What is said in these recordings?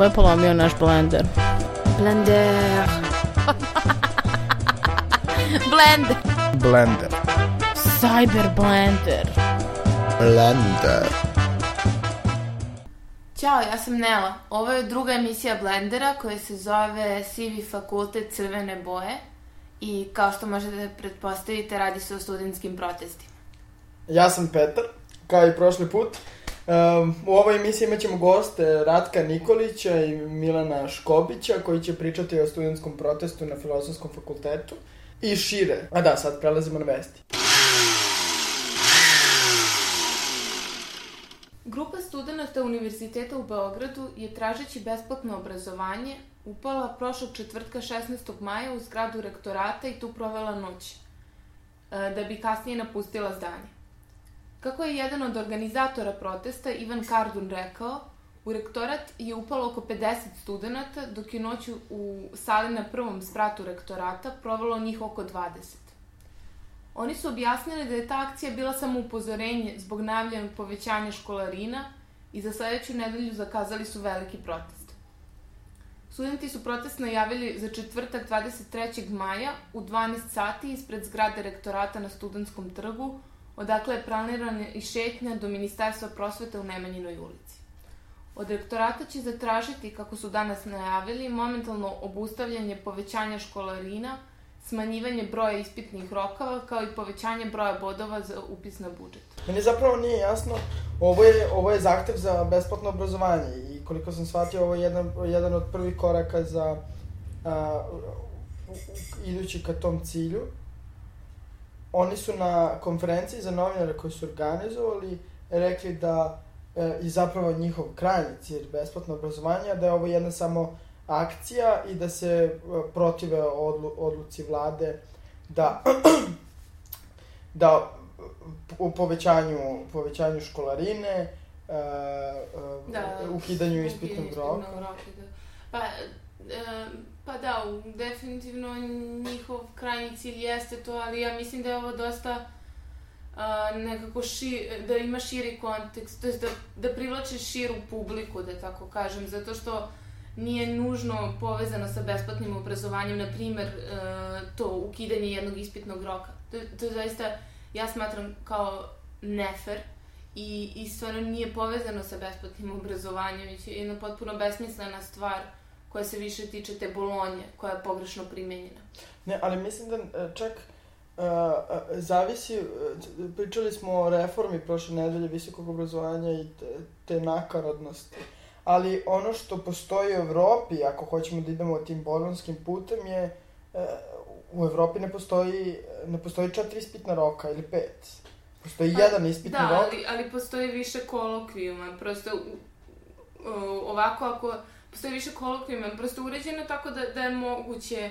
Ko je polomio naš blender? Blender. Blender. Blender. Cyber blender. Blender. Ćao, ja sam Nela. Ovo je druga emisija Blendera koja se zove Sivi fakultet crvene boje i kao što možete pretpostaviti radi se o studentskim protestima. Ja sam Petar, kao i prošli put. Um, u ovoj emisiji imat ćemo goste Ratka Nikolića i Milana Škobića koji će pričati o studentskom protestu na Filozofskom fakultetu i šire. A da, sad prelazimo na vesti. Grupa studenta Univerziteta u Beogradu je tražeći besplatno obrazovanje upala prošlog četvrtka 16. maja u zgradu rektorata i tu provela noć, e, da bi kasnije napustila zdanje. Kako je jedan od organizatora protesta, Ivan Kardun, rekao, u rektorat je upalo oko 50 studenta, dok je noću u sali na prvom spratu rektorata provelo njih oko 20. Oni su objasnili da je ta akcija bila samo upozorenje zbog najavljenog povećanja školarina i za sledeću nedelju zakazali su veliki protest. Studenti su protest najavili za četvrtak 23. maja u 12 sati ispred zgrade rektorata na Studentskom trgu, odakle je planirana i šetnja do Ministarstva prosvete u Nemanjinoj ulici. Od rektorata će zatražiti, kako su danas najavili, momentalno obustavljanje povećanja školarina, smanjivanje broja ispitnih rokava, kao i povećanje broja bodova za upis na budžet. Meni zapravo nije jasno, ovo je, ovo je zahtev za besplatno obrazovanje i koliko sam shvatio, ovo je jedan, jedan od prvih koraka za a, idući ka tom cilju oni su na konferenciji za novinare koji su organizovali rekli da e, i zapravo njihov krajnji cilj besplatno obrazovanje, da je ovo jedna samo akcija i da se e, protive odlu, odluci vlade da da u povećanju, povećanju školarine, e, e, da, ukidanju ispitnog roka. Da. Pa, e, Pa da, definitivno njihov krajnji cilj jeste to, ali ja mislim da je ovo dosta a, nekako ši, da ima širi kontekst, to jest da, da privlače širu publiku, da tako kažem, zato što nije nužno povezano sa besplatnim obrazovanjem, na primer, a, to ukidanje jednog ispitnog roka. To, to je zaista, ja smatram kao nefer, i, i stvarno nije povezano sa besplatnim obrazovanjem, već je jedna potpuno besmislena stvar koja se više tiče te bolonje, koja je pogrešno primenjena. Ne, ali mislim da e, čak uh, zavisi, pričali smo o reformi prošle nedelje visokog obrazovanja i te, te nakarodnosti, ali ono što postoji u Evropi, ako hoćemo da idemo tim bolonskim putem, je uh, u Evropi ne postoji, ne postoji četiri ispitna roka ili pet. Postoji pa, jedan ispitni da, rok. Da, ali, ali postoji više kolokvijuma. Prosto, ovako ako postoji više kolokvijuma, prosto uređeno tako da, da je moguće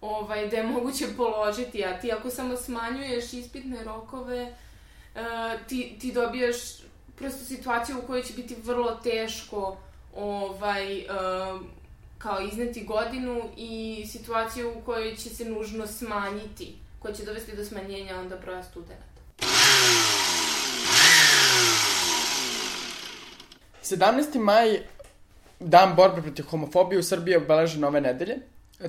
ovaj, da je moguće položiti, a ti ako samo smanjuješ ispitne rokove, uh, ti, ti dobijaš prosto situaciju u kojoj će biti vrlo teško ovaj, uh, kao izneti godinu i situaciju u kojoj će se nužno smanjiti, koja će dovesti do smanjenja onda broja studenta. 17. maj Dan borbe protiv homofobije u Srbiji je obeležen ove nedelje.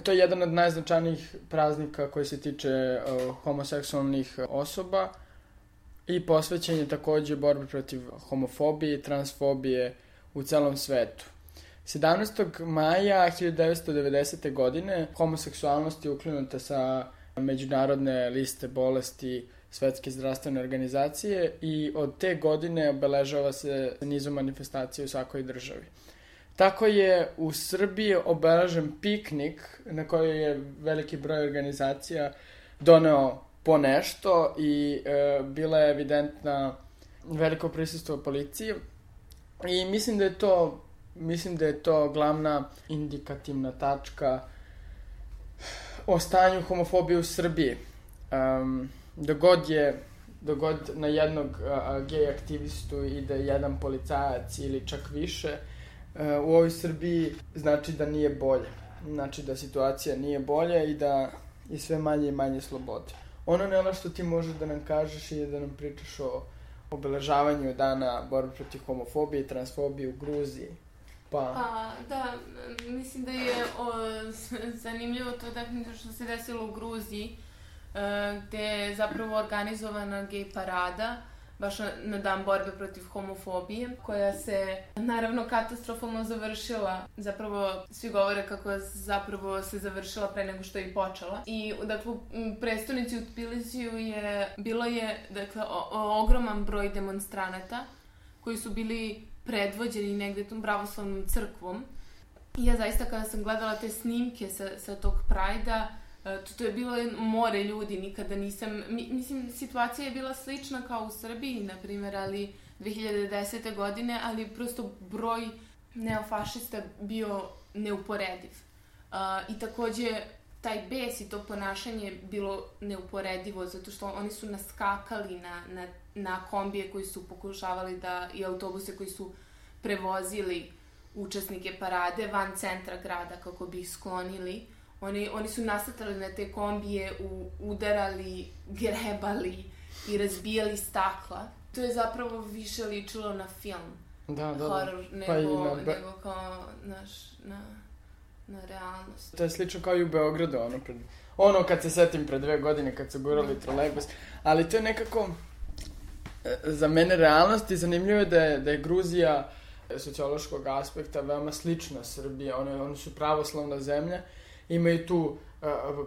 To je jedan od najznačajnijih praznika koji se tiče uh, homoseksualnih osoba i posvećen je takođe borbe protiv homofobije i transfobije u celom svetu. 17. maja 1990. godine homoseksualnost je uklinuta sa međunarodne liste bolesti Svetske zdravstvene organizacije i od te godine obeležava se nizom manifestacija u svakoj državi. Tako je u Srbiji obeležen piknik na kojoj je veliki broj organizacija doneo po nešto i e, bila je evidentna veliko prisustvo policije i mislim da je to mislim da je to glavna indikativna tačka o stanju homofobije u Srbiji. Um, dogod je dogod na jednog a, gej aktivistu ide jedan policajac ili čak više, u ovoj Srbiji znači da nije bolje. Znači da situacija nije bolja i da je sve manje i manje slobode. Ono nela što ti možeš da nam kažeš je da nam pričaš o obeležavanju dana borbe protiv homofobije i transfobije u Gruziji. Pa, Pa, da, mislim da je o, zanimljivo to definitivno što se desilo u Gruziji, e, gde je zapravo organizovana gej parada, baš na, dan borbe protiv homofobije, koja se naravno katastrofalno završila. Zapravo, svi govore kako zapravo se završila pre nego što je i počela. I, dakle, u prestonici u Tbilisiju je, bilo je, dakle, o, o, ogroman broj demonstranata koji su bili predvođeni negde tom pravoslavnom crkvom. I ja zaista kada sam gledala te snimke sa, sa tog Prajda, to, to je bilo more ljudi, nikada nisam... Mi, mislim, situacija je bila slična kao u Srbiji, na primjer, ali 2010. godine, ali prosto broj neofašista bio neuporediv. Uh, I takođe, taj bes i to ponašanje je bilo neuporedivo, zato što oni su naskakali na, na, na kombije koji su pokušavali da, i autobuse koji su prevozili učesnike parade van centra grada kako bi ih sklonili. Oni, oni su nasatali na te kombije, u, udarali, grebali i razbijali stakla. To je zapravo više ličilo na film, da, da, da. horor, nego, Pa na Be- nego kao naš, na, na realnost. To je slično kao i u Beogradu, ono, pred, ono kad se setim pre dve godine kad su gurali trolejbus, ali to je nekako e, za mene realnost i zanimljivo je da je, da je Gruzija e, sociološkog aspekta veoma slična Srbiji, ono, oni su pravoslavna zemlja, imaju tu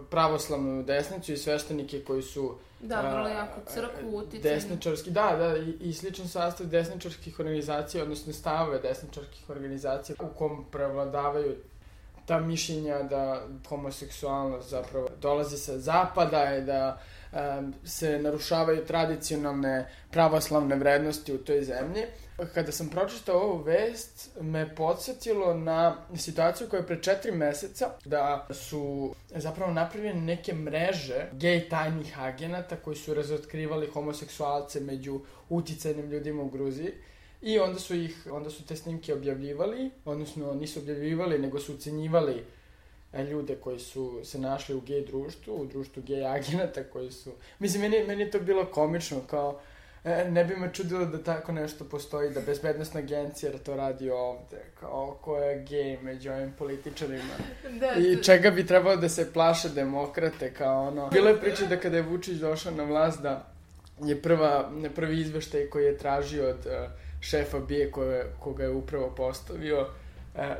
pravoslavnu desnicu i sveštenike koji su Da, vrlo jako crkvu, a, uticanje. Desničarski, da, da, i, i sličan sastav desničarskih organizacija, odnosno stavove desničarskih organizacija u kom prevladavaju ta mišljenja da homoseksualnost zapravo dolazi sa zapada i da um, se narušavaju tradicionalne pravoslavne vrednosti u toj zemlji. Kada sam pročitao ovu vest, me podsjetilo na situaciju koja je pre četiri meseca, da su zapravo napravljene neke mreže gej tajnih agenata koji su razotkrivali homoseksualce među uticajnim ljudima u Gruziji. I onda su ih, onda su te snimke objavljivali, odnosno nisu objavljivali, nego su ucenjivali ljude koji su se našli u gej društvu, u društvu gej agenata koji su... Mislim, meni, meni je to bilo komično, kao, e, ne bi me čudilo da tako nešto postoji, da bezbednostna agencija to radi ovde, kao, ko je gej među ovim političarima. Da, I čega bi trebalo da se plaše demokrate, kao ono... Bilo je priče da kada je Vučić došao na vlast da je prva, prvi izveštaj koji je tražio od uh, šefa BIE koje, koga je upravo postavio uh,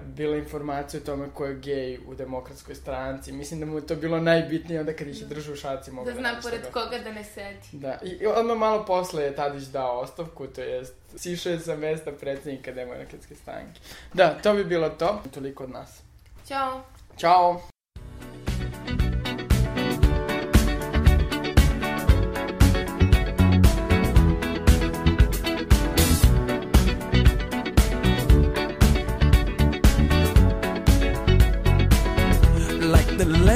bila informacija o tome ko je gej u demokratskoj stranci. Mislim da mu je to bilo najbitnije onda kad ih je držao u šaci mogu da zna radi šta pored koga da ne sedi. Da, i i odmah malo posle je Tadić dao ostavku, to jest sišao je sa mesta predsednika demokratske stranke. Da, to bi bilo to. Toliko od nas. Ćao! Ćao!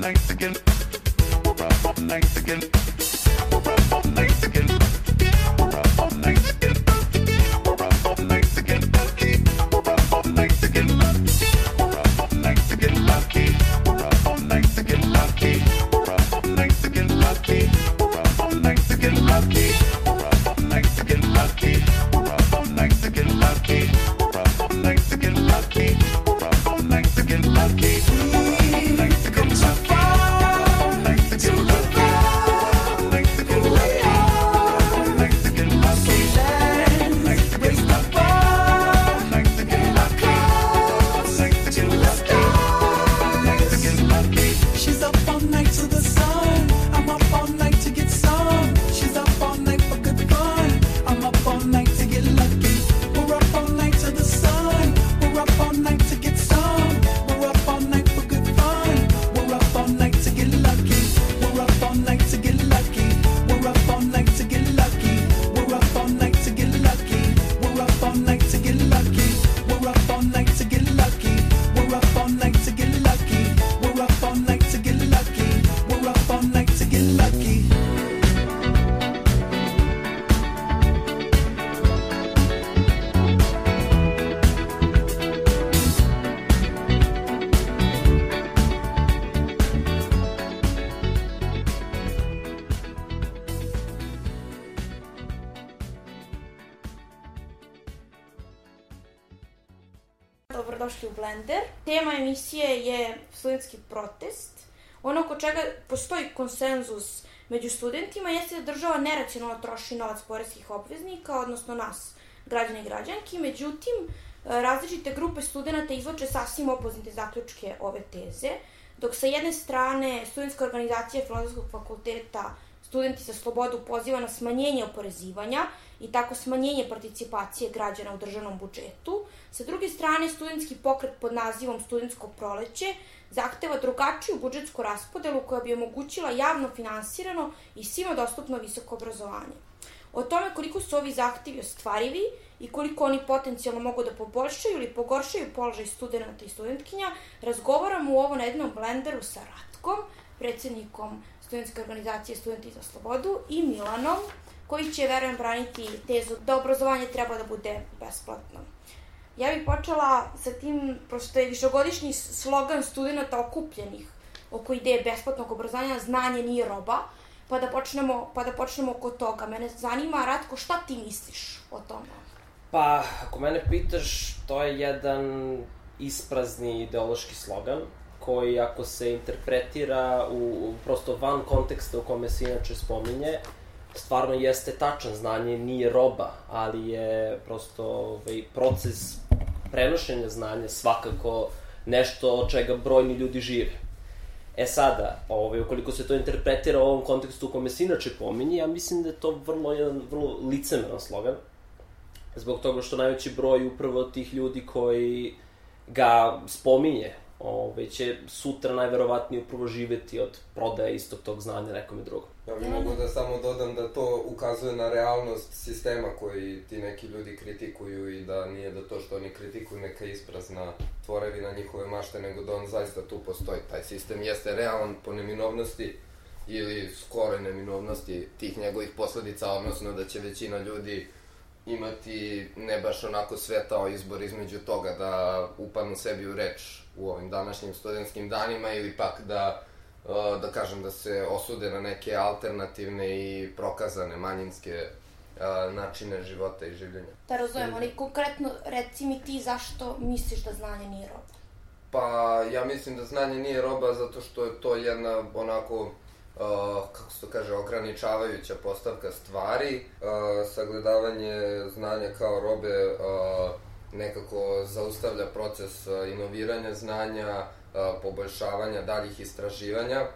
nights again. Nice again. Nice again. Studentski protest. Ono oko čega postoji konsenzus među studentima jeste da država neracionalno troši novac poreskih obveznika, odnosno nas, građani i građanki. Međutim, različite grupe studenta izloče sasvim opoznite zaključke ove teze, dok sa jedne strane studentska organizacija Filozofskog fakulteta Studenti za slobodu poziva na smanjenje oporezivanja i tako smanjenje participacije građana u državnom budžetu. Sa druge strane, studentski pokret pod nazivom Studentsko proleće zahteva drugačiju budžetsku raspodelu koja bi omogućila javno finansirano i svima dostupno visoko obrazovanje. O tome koliko su ovi zahtevi ostvarivi i koliko oni potencijalno mogu da poboljšaju ili pogoršaju položaj studenta i studentkinja, razgovaramo u ovo na jednom blenderu sa Ratkom, predsednikom studentske organizacije Studenti za slobodu i Milanom, koji će, verujem, braniti tezu da obrazovanje treba da bude besplatno. Ja bih počela sa tim, pošto je višegodišnji slogan studenta okupljenih oko ideje besplatnog obrazovanja, znanje nije roba, pa da počnemo, pa da počnemo oko toga. Mene zanima, Ratko, šta ti misliš o tome? Pa, ako mene pitaš, to je jedan isprazni ideološki slogan koji ako se interpretira u, u prosto van konteksta u kome se inače spominje, stvarno jeste tačan, znanje nije roba, ali je prosto ovaj, proces prenošenja znanja svakako nešto od čega brojni ljudi žive. E sada, ovaj, ukoliko se to interpretira u ovom kontekstu u kome se inače pominje, ja mislim da je to vrlo, jedan vrlo licemeran slogan, zbog toga što najveći broj upravo tih ljudi koji ga spominje, ove, će sutra najverovatnije upravo živeti od prodaje istog tog znanja nekome drugom. Ja bih mogu da samo dodam da to ukazuje na realnost sistema koji ti neki ljudi kritikuju i da nije da to što oni kritikuju neka isprazna tvorevina njihove mašte, nego da on zaista tu postoji. Taj sistem jeste realan po neminovnosti ili skore neminovnosti tih njegovih posledica, odnosno da će većina ljudi imati ne baš onako svetao izbor između toga da upanu sebi u reč u ovim današnjim studentskim danima ili pak da da kažem da se osude na neke alternativne i prokazane manjinske načine života i življenja. Da razumem, ali konkretno reci mi ti zašto misliš da znanje nije roba. Pa ja mislim da znanje nije roba zato što je to jedna onako uh, kako se to kaže, ograničavajuća postavka stvari. Uh, sagledavanje znanja kao robe uh, nekako zaustavlja proces uh, inoviranja znanja, poboljšavanja daljih istraživanja.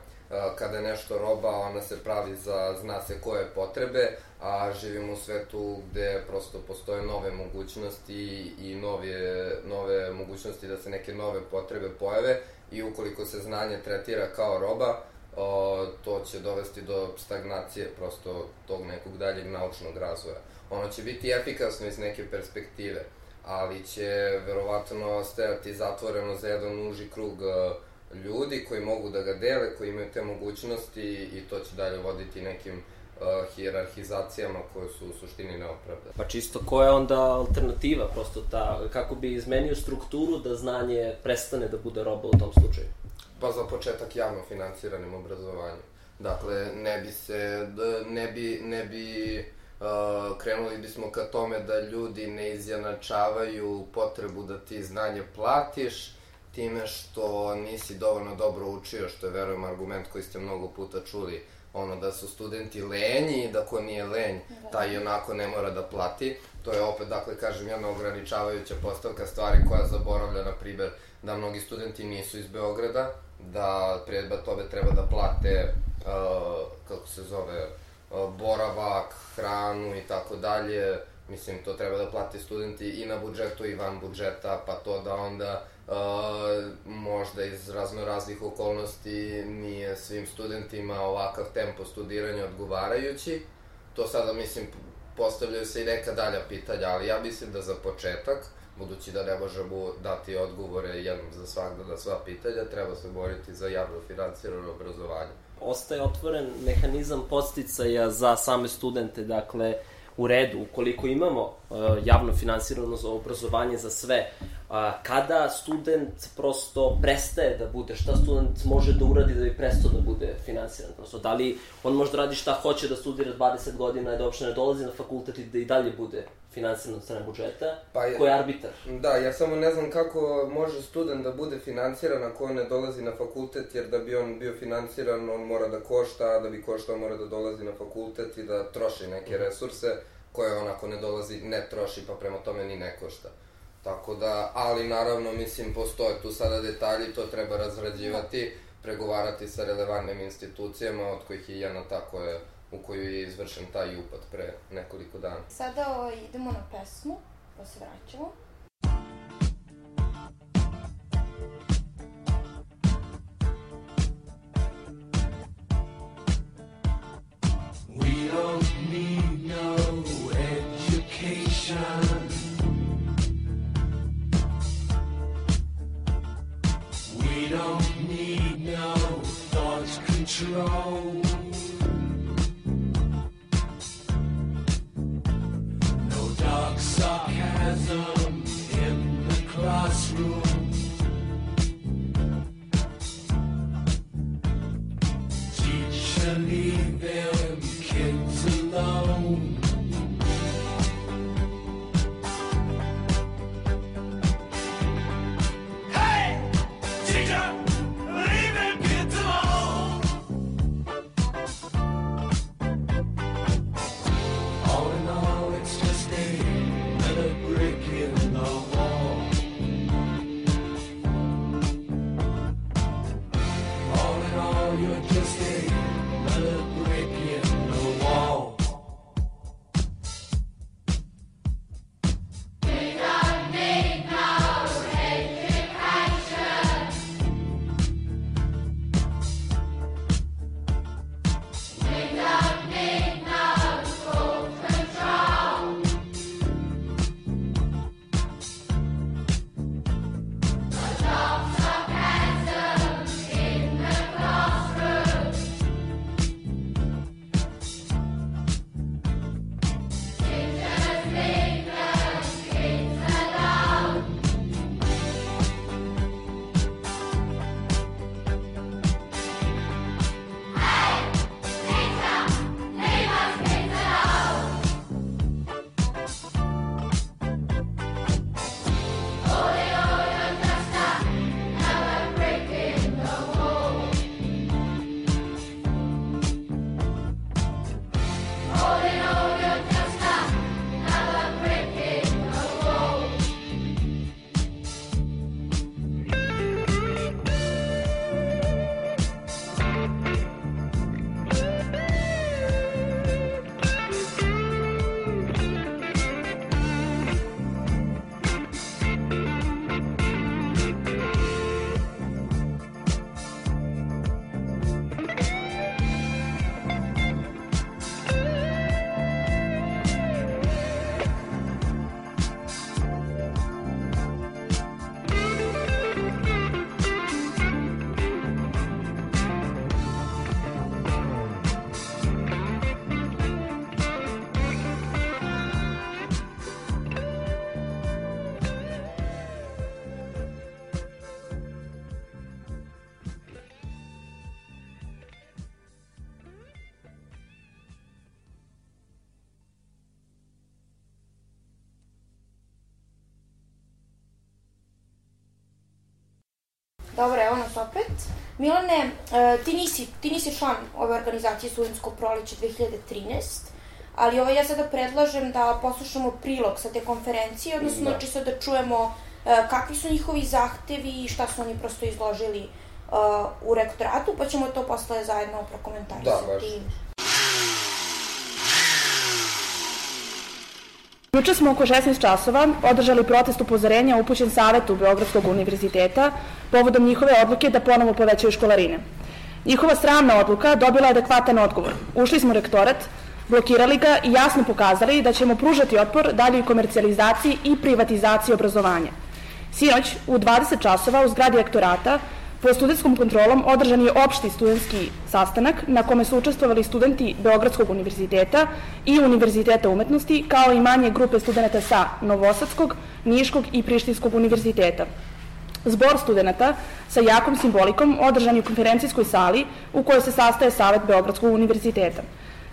kada je nešto roba, ona se pravi za zna se koje potrebe, a živimo u svetu gde prosto postoje nove mogućnosti i nove, nove mogućnosti da se neke nove potrebe pojave i ukoliko se znanje tretira kao roba, to će dovesti do stagnacije prosto tog nekog daljeg naučnog razvoja. Ono će biti efikasno iz neke perspektive, ali će verovatno ostajati zatvoreno za jedan uži krug e, ljudi koji mogu da ga dele, koji imaju te mogućnosti i to će dalje voditi nekim uh, hijerarhizacijama koje su u suštini neopravdane. Pa čisto koja je onda alternativa, prosto ta, kako bi izmenio strukturu da znanje prestane da bude roba u tom slučaju? Pa za početak javno financiranim obrazovanjem. Dakle, ne bi se, ne bi, ne bi uh, krenuli bismo ka tome da ljudi ne izjednačavaju potrebu da ti znanje platiš time što nisi dovoljno dobro učio, što je, verujem, argument koji ste mnogo puta čuli, ono da su studenti lenji i da ko nije lenj, taj i onako ne mora da plati. To je opet, dakle, kažem, jedna ograničavajuća postavka stvari koja zaboravlja, na primer, da mnogi studenti nisu iz Beograda, da pred tobe treba da plate, uh, kako se zove, boravak, hranu i tako dalje. Mislim, to treba da plate studenti i na budžetu i van budžeta, pa to da onda uh, možda iz razno raznih okolnosti nije svim studentima ovakav tempo studiranja odgovarajući. To sada, mislim, postavljaju se i neka dalja pitanja, ali ja mislim da za početak, budući da ne možemo dati odgovore jednom za svakda na sva pitanja, treba se boriti za javno financirano obrazovanje. Ostaje otvoren mehanizam podsticaja za same studente, dakle, u redu, ukoliko imamo uh, javno finansirano za obrazovanje za sve, uh, kada student prosto prestaje da bude, šta student može da uradi da bi prestao da bude finansiran? Prosto, da li on može da radi šta hoće da studira 20 godina i da uopšte ne dolazi na fakultet i da i dalje bude finansiran od strane budžeta? Pa je- Ko je arbitar? Da, ja samo ne znam kako može student da bude financiran ako on ne dolazi na fakultet, jer da bi on bio financiran, on mora da košta, a da bi koštao mora da dolazi na fakultet i da troši neke resurse koje on ako ne dolazi ne troši, pa prema tome ni ne košta. Tako da, ali naravno, mislim, postoje tu sada detalji, to treba razrađivati, pregovarati sa relevantnim institucijama, od kojih je jedna ta koja, u koju je izvršen taj upad pre nekoliko dana. Sada ovaj, idemo na pesmu, pa se vraćamo. We don't need no control. No dark sarcasm in the classroom. Nas opet. Milane, e, ti nisi, ti nisi član ove organizacije Studentsko proleće 2013, ali ovo ja sada predlažem da poslušamo prilog sa te konferencije, odnosno Da. da. čisto da čujemo e, kakvi su njihovi zahtevi i šta su oni prosto izložili e, u rektoratu, pa ćemo to posle zajedno prokomentarisati. Da, baš. Juče smo oko 16 časova održali protest upozorenja upućen Savetu Beogradskog univerziteta povodom njihove odluke da ponovo povećaju školarine. Njihova sramna odluka dobila je adekvatan odgovor. Ušli smo u rektorat, blokirali ga i jasno pokazali da ćemo pružati otpor daljoj komercijalizaciji i privatizaciji obrazovanja. Sinoć, u 20 časova u zgradi rektorata, pod studentskom kontrolom održan je opšti studentski sastanak na kome su učestvovali studenti Beogradskog univerziteta i Univerziteta umetnosti, kao i manje grupe studenta sa Novosadskog, Niškog i Prištinskog univerziteta. Zbor studenta sa jakom simbolikom održan je u konferencijskoj sali u kojoj se sastaje Savet Beogradskog univerziteta.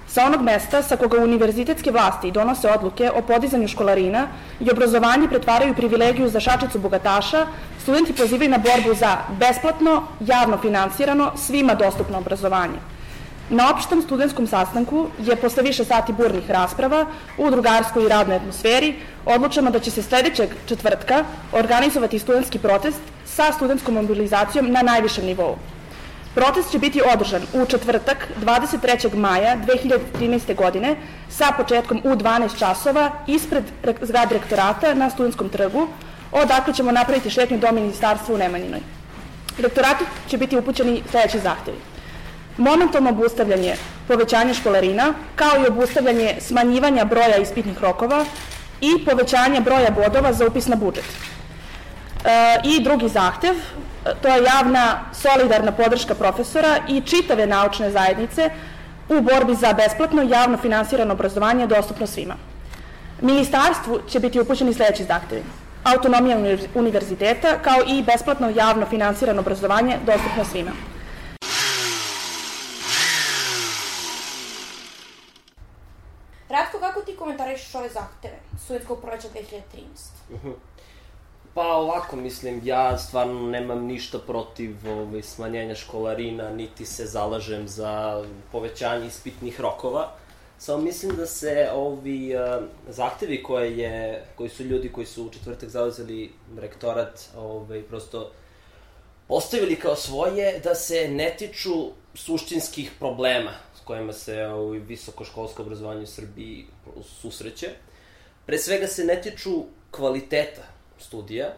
Sa onog mesta sa koga univerzitetske vlasti donose odluke o podizanju školarina i obrazovanje pretvaraju privilegiju za šačicu bogataša, studenti pozivaju na borbu za besplatno, javno finansirano, svima dostupno obrazovanje. Na opštem studentskom sastanku je posle više sati burnih rasprava u drugarskoj i radnoj atmosferi odlučeno da će se sledećeg četvrtka organizovati studentski protest sa studentskom mobilizacijom na najvišem nivou. Protest će biti održan u četvrtak 23. maja 2013. godine sa početkom u 12 časova ispred re- zgrade rektorata na studentskom trgu, odakle ćemo napraviti šetnju do ministarstva u Nemanjinoj. Rektoratu će biti upućeni sledeći zahtevi. Momentalno obustavljanje povećanja školarina, kao i obustavljanje smanjivanja broja ispitnih rokova i povećanje broja bodova za upis na budžet. E, I drugi zahtev, to je javna solidarna podrška profesora i čitave naučne zajednice u borbi za besplatno javno finansirano obrazovanje dostupno svima. Ministarstvu će biti upućeni sledeći zahtevi. Autonomija univerz- univerziteta kao i besplatno javno finansirano obrazovanje dostupno svima. Ratko, kako ti komentarišeš ove zahteve Studentskog proleća 2013? Pa ovako, mislim, ja stvarno nemam ništa protiv ovaj, smanjenja školarina, niti se zalažem za povećanje ispitnih rokova. Samo mislim da se ovi uh, zahtevi koje je, koji su ljudi koji su u četvrtak zauzeli rektorat, ovaj, prosto postavili kao svoje, da se ne tiču suštinskih problema s kojima se ovaj, visokoškolsko obrazovanje u Srbiji susreće. Pre svega se ne tiču kvaliteta studija,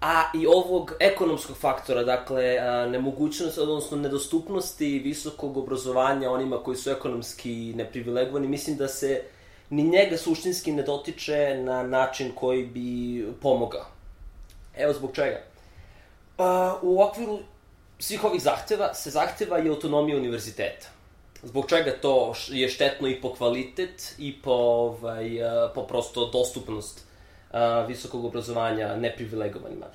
a i ovog ekonomskog faktora, dakle, nemogućnost, odnosno nedostupnosti visokog obrazovanja onima koji su ekonomski neprivilegovani, mislim da se ni njega suštinski ne dotiče na način koji bi pomogao. Evo zbog čega. Pa, u okviru svih ovih zahteva se zahteva i autonomija univerziteta. Zbog čega to je štetno i po kvalitet i po, ovaj, po prosto dostupnost a, visokog obrazovanja neprivilegovanima.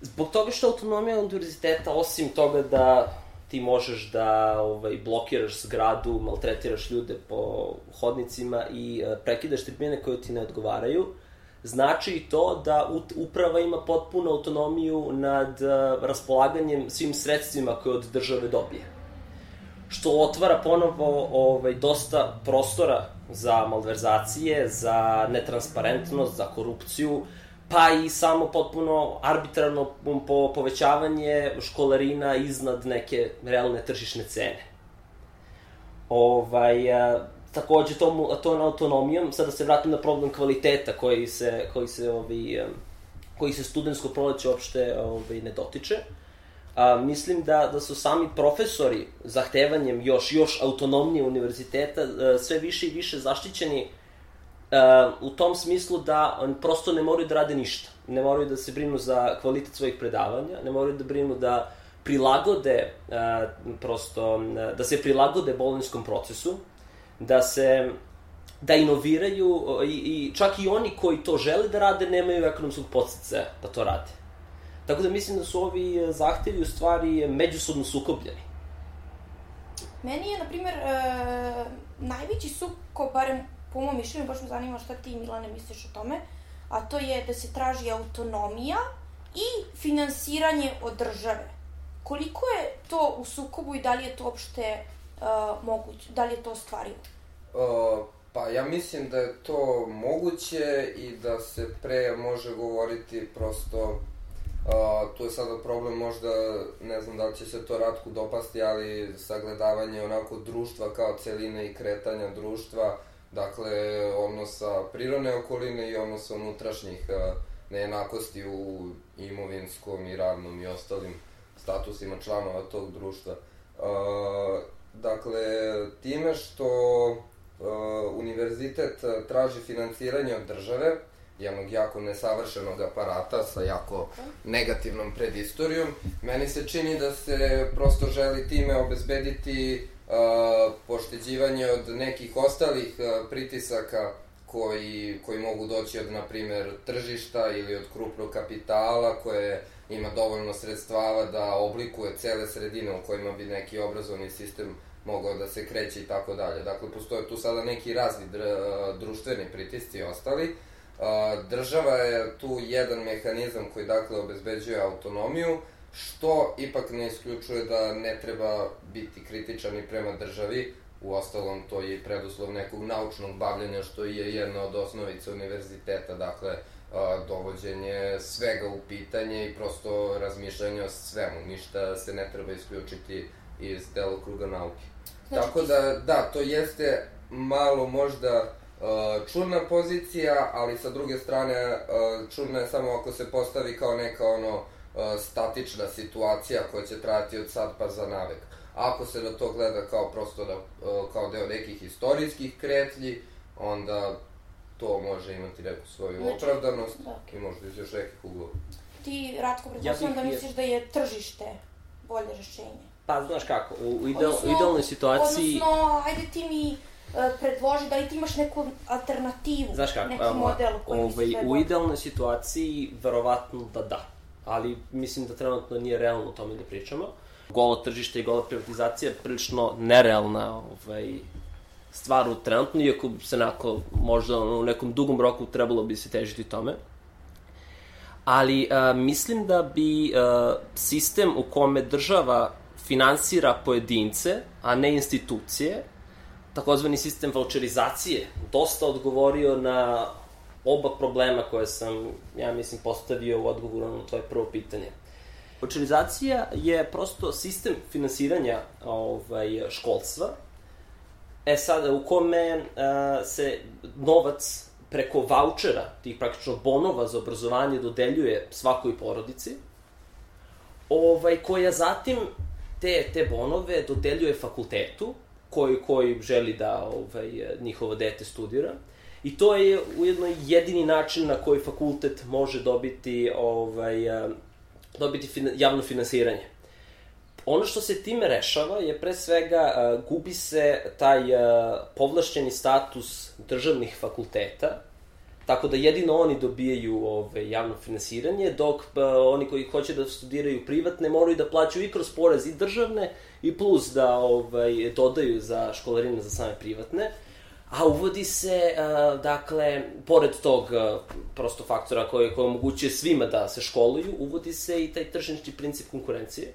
Zbog toga što autonomija univerziteta, osim toga da ti možeš da ovaj, blokiraš zgradu, maltretiraš ljude po hodnicima i e, prekidaš tribine koje ti ne odgovaraju, znači i to da uprava ima potpunu autonomiju nad e, raspolaganjem svim sredstvima koje od države dobije što otvara ponovo ovaj, dosta prostora za malverzacije, za netransparentnost, za korupciju, pa i samo potpuno arbitrarno po povećavanje školarina iznad neke realne tržišne cene. Ovaj, a, takođe tom, tom autonomijom, sada se vratim na problem kvaliteta koji se, koji se, ovaj, koji se studentsko proleće uopšte ovaj, ne dotiče. A, mislim da, da su sami profesori zahtevanjem još, još autonomnije univerziteta a, sve više i više zaštićeni a, u tom smislu da oni prosto ne moraju da rade ništa. Ne moraju da se brinu za kvalitet svojih predavanja, ne moraju da brinu da prilagode a, prosto, a, da se prilagode bolonjskom procesu, da se da inoviraju i, i čak i oni koji to žele da rade nemaju ekonomskog podsticaja da to rade. Tako da mislim da su ovi e, zahtevi u stvari međusobno sukobljeni. Meni je, na primjer, e, najveći sukob, barem po mom mišljenju, baš me zanima šta ti, Milane, misliš o tome, a to je da se traži autonomija i finansiranje od države. Koliko je to u sukobu i da li je to uopšte uh, moguće, da li je to ostvarivo? Uh, pa ja mislim da je to moguće i da se pre može govoriti prosto uh, tu je sada problem možda, ne znam da li će se to Ratku dopasti, ali sagledavanje onako društva kao celine i kretanja društva, dakle odnosa prirodne okoline i odnosa unutrašnjih nejednakosti u imovinskom i radnom i ostalim statusima članova tog društva. Dakle, time što univerzitet traži finansiranje od države, jednog jako nesavršenog aparata sa jako negativnom predistorijom, meni se čini da se prosto želi time obezbediti uh, pošteđivanje od nekih ostalih uh, pritisaka koji, koji mogu doći od, na primer, tržišta ili od krupnog kapitala koje ima dovoljno sredstava da oblikuje cele sredine u kojima bi neki obrazovni sistem mogao da se kreće i tako dalje. Dakle, postoje tu sada neki razni dr, društveni pritisci i ostali. Država je tu jedan mehanizam koji, dakle, obezbeđuje autonomiju, što ipak ne isključuje da ne treba biti kritičan i prema državi, u ostalom to je i preduslov nekog naučnog bavljanja, što je jedna od osnovica univerziteta, dakle, dovođenje svega u pitanje i prosto razmišljanje o svemu, ništa se ne treba isključiti iz delokruga nauke. Znači, Tako da, da, to jeste malo možda čudna pozicija, ali sa druge strane uh, čudna je samo ako se postavi kao neka ono uh, statična situacija koja će trajati od sad pa za navek. Ako se na to gleda kao prosto da, uh, kao deo nekih istorijskih kretlji, onda to može imati neku svoju Znači, opravdanost da. i možda iz još nekih uglova. Ti, Ratko, pretpostavljam Ja da misliš da je tržište bolje rešenje. Pa, znaš kako, u, ideal, u idealnoj situaciji... Odnosno, ajde ti mi predloži, da li ti imaš neku alternativu, Znaš kako, neki evo, model koji ovaj, u idealnoj situaciji, verovatno da da. Ali mislim da trenutno nije realno o tome da pričamo. Golo tržište i gola privatizacija je prilično nerealna ovaj, stvar u trenutno, iako se onako, možda u nekom dugom roku trebalo bi se težiti tome. Ali a, mislim da bi a, sistem u kome država finansira pojedince, a ne institucije, takozvani sistem voucherizacije, dosta odgovorio na oba problema koje sam, ja mislim, postavio u odgovoru na tvoje prvo pitanje. Voucherizacija je prosto sistem finansiranja ovaj, školstva, e sad, u kome uh, se novac preko vouchera, tih praktično bonova za obrazovanje dodeljuje svakoj porodici, ovaj, koja zatim te, te bonove dodeljuje fakultetu koji, koji želi da ovaj, njihovo dete studira. I to je ujedno jedini način na koji fakultet može dobiti ovaj, dobiti javno finansiranje. Ono što se time rešava je pre svega gubi se taj povlašćeni status državnih fakulteta, tako da jedino oni dobijaju ove, javno finansiranje, dok uh, oni koji hoće da studiraju privatne moraju da plaćaju i kroz porez i državne i plus da ovaj, dodaju za školarine za same privatne. A uvodi se, uh, dakle, pored tog uh, prosto faktora koji, koji omogućuje svima da se školuju, uvodi se i taj tržišni princip konkurencije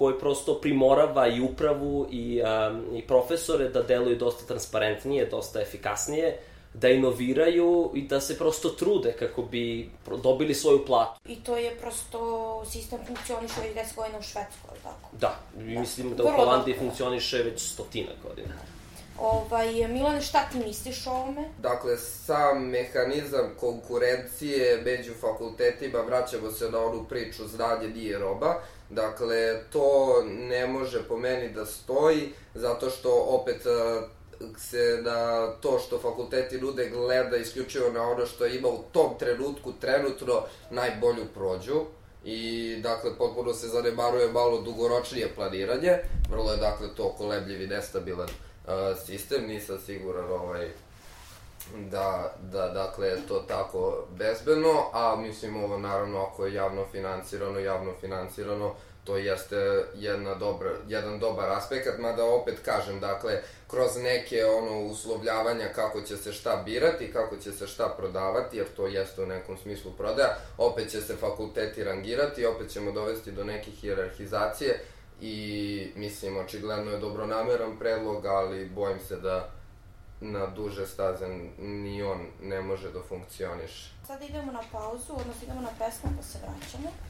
koji prosto primorava i upravu i, um, i profesore da deluju dosta transparentnije, dosta efikasnije, da inoviraju i da se prosto trude kako bi dobili svoju platu. I to je prosto, sistem funkcioniše već 10 godina u Švedskoj, tako? Da, i mislim da u Vrlo Holandiji dobro. funkcioniše već stotina godina. Ovaj, Milane, šta ti misliš o ovome? Dakle, sam mehanizam konkurencije među fakultetima, vraćamo se na onu priču znanje nije roba, dakle, to ne može po meni da stoji, zato što opet se na to što fakulteti nude gleda isključivo na ono što ima u tom trenutku trenutno najbolju prođu i dakle potpuno se zanemaruje malo dugoročnije planiranje, vrlo je dakle to kolebljiv i nestabilan uh, sistem, nisam siguran ovaj da, da dakle je to tako bezbedno, a mislim ovo naravno ako je javno finansirano, javno finansirano, to jeste jedna dobra, jedan dobar aspekt, mada opet kažem, dakle, kroz neke ono uslovljavanja kako će se šta birati, kako će se šta prodavati, jer to jeste u nekom smislu prodaja, opet će se fakulteti rangirati, opet ćemo dovesti do neke hijerarhizacije i mislim, očigledno je dobronameran predlog, ali bojim se da na duže staze ni on ne može da funkcioniše. Sada idemo na pauzu, odnosno idemo na pesmu pa se vraćamo.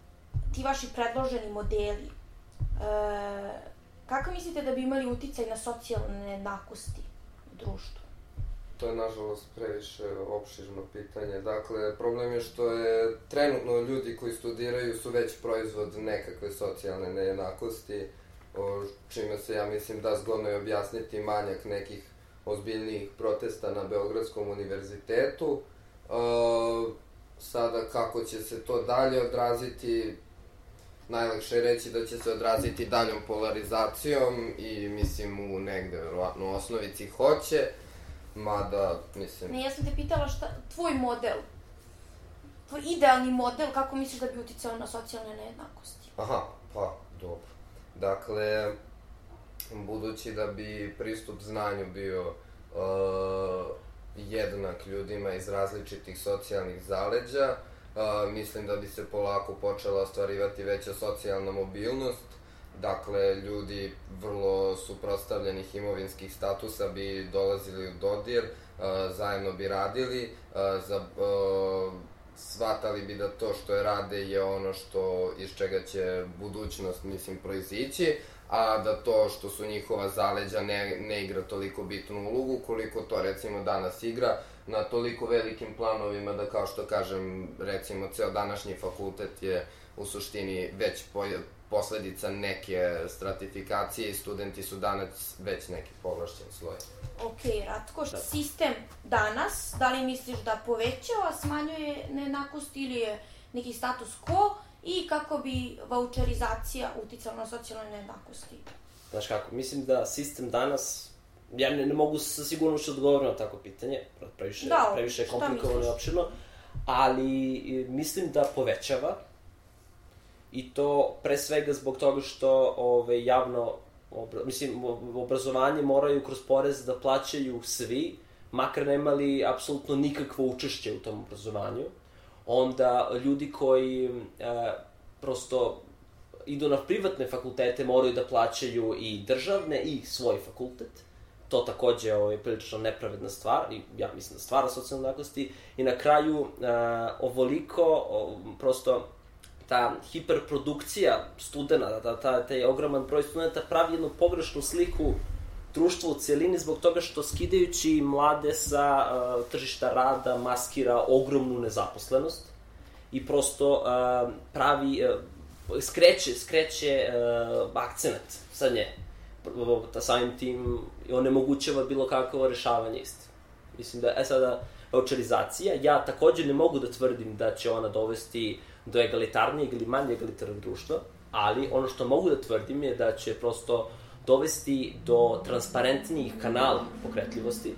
ti vaši predloženi modeli, e, kako mislite da bi imali uticaj na socijalne nejednakosti u društvu? To je nažalost previše opširno pitanje. Dakle, problem je što je trenutno ljudi koji studiraju su već proizvod nekakve socijalne nejednakosti, o čime se ja mislim da zgodno je objasniti manjak nekih ozbiljnijih protesta na Beogradskom univerzitetu. E, sada kako će se to dalje odraziti, najlakše je reći da će se odraziti daljom polarizacijom i mislim u negde verovatno u osnovici hoće, mada mislim... Ne, ja sam te pitala šta, tvoj model, tvoj idealni model, kako misliš da bi uticao na socijalne nejednakosti? Aha, pa, dobro. Dakle, budući da bi pristup znanju bio uh, jednak ljudima iz različitih socijalnih zaleđa, uh, mislim da bi se polako počela ostvarivati veća socijalna mobilnost, Dakle, ljudi vrlo suprostavljenih imovinskih statusa bi dolazili u dodir, uh, zajedno bi radili, uh, za, uh, shvatali bi da to što je rade je ono što iz čega će budućnost, mislim, proizići, a da to što su njihova zaleđa ne, ne igra toliko bitnu ulogu, koliko to recimo danas igra, na toliko velikim planovima da kao što kažem, recimo ceo današnji fakultet je u suštini već po, posledica neke stratifikacije i studenti su danas već neki povlašćen sloj. Ok, Ratko, šta sistem danas, da li misliš da povećava, smanjuje nejednakost ili je neki status quo i kako bi voucherizacija uticala na socijalne nejednakosti? Znaš kako, mislim da sistem danas, ja ne, ne mogu sa sigurnošću odgovoriti na tako pitanje, previše, Da, previše je komplikovano i opširno, ali e, mislim da povećava i to pre svega zbog toga što ove, javno, obra, mislim, obrazovanje moraju kroz porez da plaćaju svi, makar nemali apsolutno nikakvo učešće u tom obrazovanju, onda ljudi koji e, prosto idu na privatne fakultete moraju da plaćaju i državne i svoj fakultet. To takođe ovaj, prilično nepravedna stvar i ja mislim da stvara socijalne jednakosti. I na kraju, uh, ovoliko, o, prosto, ta hiperprodukcija studenta, ta, ta, taj ogroman broj studenta pravi jednu pogrešnu sliku društva u cijelini zbog toga što skidajući mlade sa uh, tržišta rada maskira ogromnu nezaposlenost i prosto uh, pravi, uh, skreće, skreće uh, akcenat sa nje. Samim tim onemogućava bilo kakvo rešavanje isti. Mislim da, e sada, voucherizacija, ja takođe ne mogu da tvrdim da će ona dovesti do egalitarnijeg ili manje egalitarnog društva, ali ono što mogu da tvrdim je da će prosto dovesti do transparentnijih kanala pokretljivosti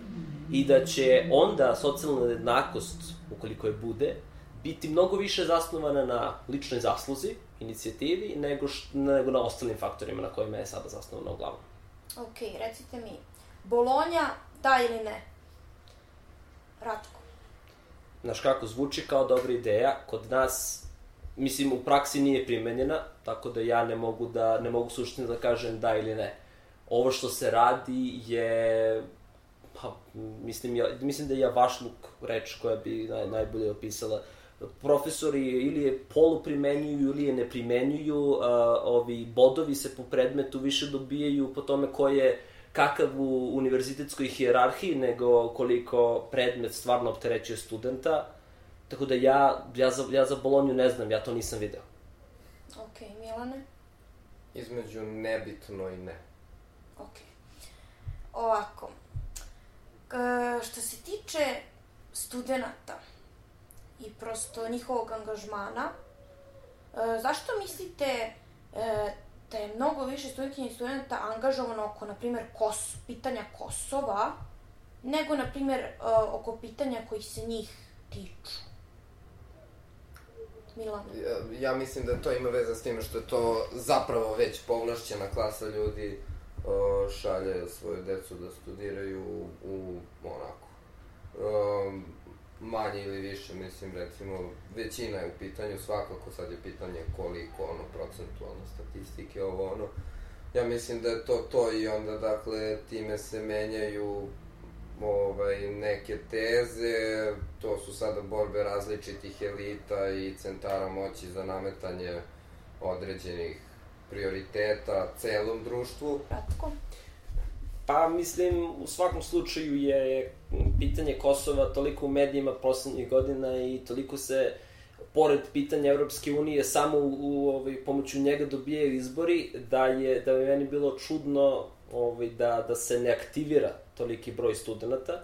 i da će onda socijalna jednakost, ukoliko je bude, biti mnogo više zasnovana na ličnoj zasluzi, inicijativi, nego, š, nego na ostalim faktorima na kojima je sada zasnovana uglavnom. Ok, recite mi, Bolonja, da ili ne? Ratko. Znaš kako, zvuči kao dobra ideja, kod nas, mislim, u praksi nije primenjena, tako da ja ne mogu da, ne mogu suštino da kažem da ili ne. Ovo što se radi je, pa, mislim, ja, mislim da je javašluk reč koja bi naj, najbolje opisala. Profesori ili je polu primenjuju ili je ne primenjuju, a, ovi bodovi se po predmetu više dobijaju po tome ko je kakav u univerzitetskoj hijerarhiji, nego koliko predmet stvarno opterećuje studenta. Tako da ja, ja, za, ja za Bolonju ne znam, ja to nisam video. Ok, Milane? Između nebitno i ne. Ok. Ovako. E, što se tiče studenta i prosto njihovog angažmana, e, zašto mislite e, da je mnogo više studentkinja i studenta angažovano oko, na primjer, Kos, pitanja Kosova, nego, na primjer, e, oko pitanja koji se njih tiču? Milana. Ja, ja mislim da to ima veze s time što je to zapravo već povlašćena klasa ljudi o, šalje svoju decu da studiraju u, onako, o, manje ili više, mislim, recimo, većina je u pitanju, svakako sad je pitanje koliko, ono, procentualno statistike, ovo, ono, ja mislim da je to to i onda, dakle, time se menjaju ovaj, neke teze, to su sada borbe različitih elita i centara moći za nametanje određenih prioriteta celom društvu. Kratko. Pa, mislim, u svakom slučaju je pitanje Kosova toliko u medijima poslednjih godina i toliko se, pored pitanja Evropske unije, samo u, u ovaj, pomoću njega dobijaju izbori, da je, da je meni bilo čudno ovaj, da, da se ne aktivira toliki broj studenta.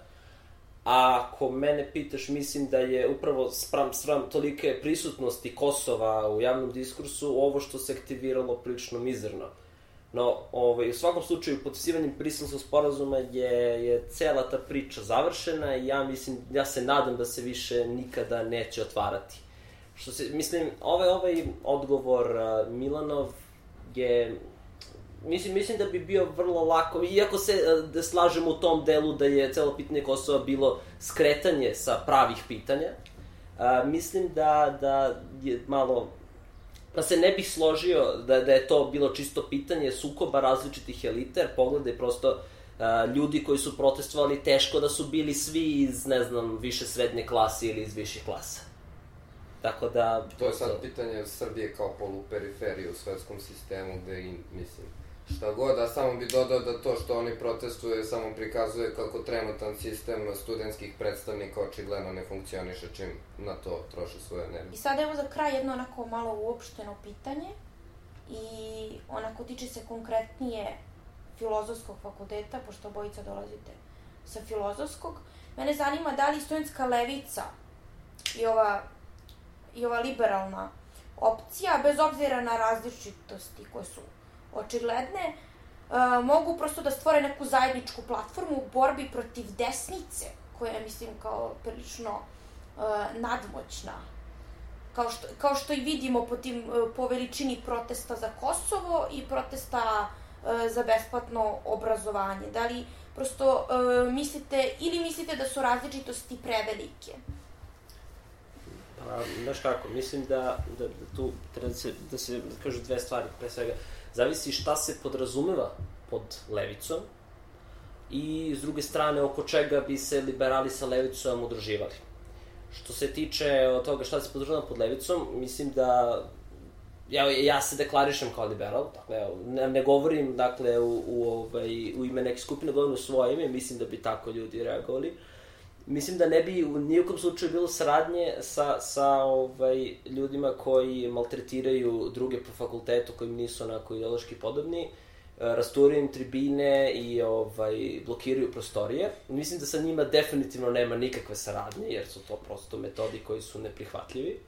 A ako mene pitaš, mislim da je upravo spram, spram tolike prisutnosti Kosova u javnom diskursu ovo što se aktiviralo prilično mizerno. No, ovaj, u svakom slučaju, potpisivanjem Briselskog sporazuma je, je cela ta priča završena i ja mislim, ja se nadam da se više nikada neće otvarati. Što se, mislim, ovaj, ovaj odgovor uh, Milanov je mislim, mislim da bi bio vrlo lako, iako se da slažemo u tom delu da je celo pitanje Kosova bilo skretanje sa pravih pitanja, uh, mislim da, da je malo pa se ne bih složio da, da je to bilo čisto pitanje sukoba različitih elita, jer pogledaj prosto uh, ljudi koji su protestovali teško da su bili svi iz, ne znam, više srednje klase ili iz viših klasa. Tako da... To je sad pitanje Srbije kao poluperiferije u svetskom sistemu gde i, mislim, šta god, a samo bi dodao da to što oni protestuju samo prikazuje kako trenutan sistem studentskih predstavnika očigledno ne funkcioniše čim na to troše svoje I energije. sad evo za kraj jedno onako malo uopšteno pitanje i onako tiče se konkretnije filozofskog fakulteta, pošto obojica dolazite sa filozofskog. Mene zanima da li studentska levica i ova, i ova liberalna opcija, bez obzira na različitosti koje su očigledne, e, mogu prosto da stvore neku zajedničku platformu u borbi protiv desnice, koja je, mislim, kao prilično e, nadmoćna kao što, kao što i vidimo po, tim, e, po veličini protesta za Kosovo i protesta za besplatno obrazovanje. Da li prosto mislite, ili mislite da su različitosti prevelike? Pa, znaš kako, mislim da, da, da tu treba da se, da se kažu dve stvari, pre svega, zavisi šta se podrazumeva pod levicom i s druge strane oko čega bi se liberali sa levicom udruživali. Što se tiče od toga šta se podrazumeva pod levicom, mislim da ja, ja se deklarišem kao liberal, dakle, ne, ne govorim, dakle, u, u, ovaj, u ime neke skupine, govorim u svoje ime, mislim da bi tako ljudi reagovali. Mislim da ne bi u nijekom slučaju bilo saradnje sa, sa ovaj, ljudima koji maltretiraju druge po fakultetu koji nisu onako ideološki podobni, e, rasturaju im tribine i ovaj, blokiraju prostorije. Mislim da sa njima definitivno nema nikakve saradnje, jer su to prosto metodi koji su neprihvatljivi.